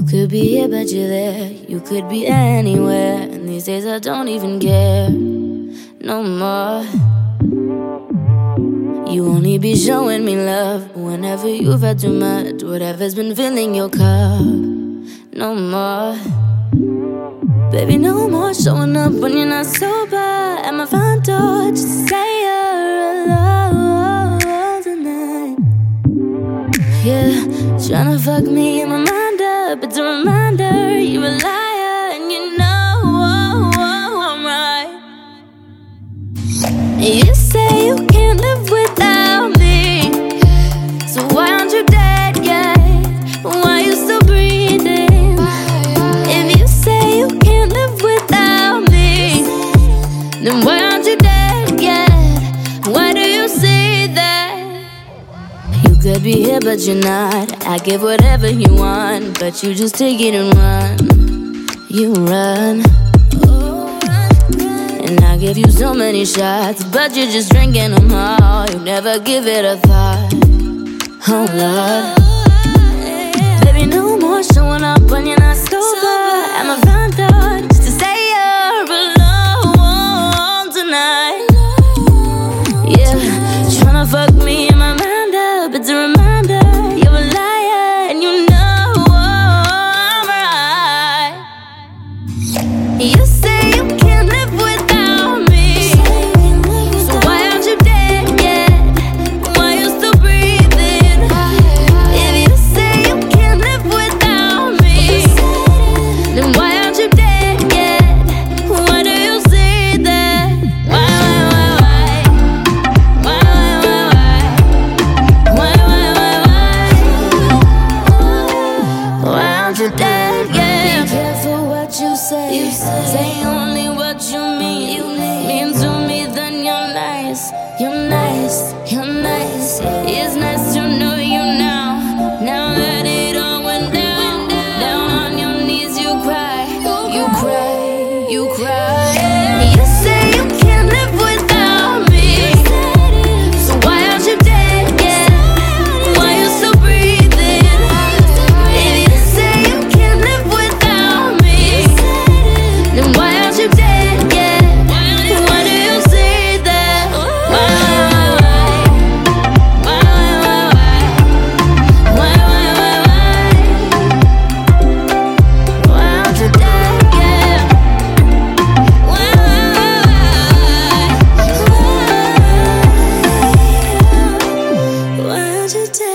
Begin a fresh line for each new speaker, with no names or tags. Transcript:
be here, but you're there. You could be anywhere. And these days I don't even care. No more. You only be showing me love whenever you've had too much. Whatever's been filling your cup. No more. Baby, no more showing up when you're not sober. At my front door, just say you're alone tonight. Yeah, trying to fuck me in my mind up. It's a reminder you're a liar and you know oh, oh, I'm right. You say you can't live without me. So why aren't you dead yet? Why you still breathing? If you say you can't live without me, then why could be here, but you're not. I give whatever you want, but you just take it and run. You run. And I give you so many shots, but you're just drinking them all. You never give it a thought. Oh, Lord. Baby, no more showing up when you're not sober. At my front door, just to say you're alone tonight. Yeah, tryna fuck me dead yet? Be careful what you say. Say only what you mean. You mean to me, then you're nice. You're nice. You're nice. It's nice to know you now. Now that it all went down, down on your knees you cry. You cry. You cry. Today.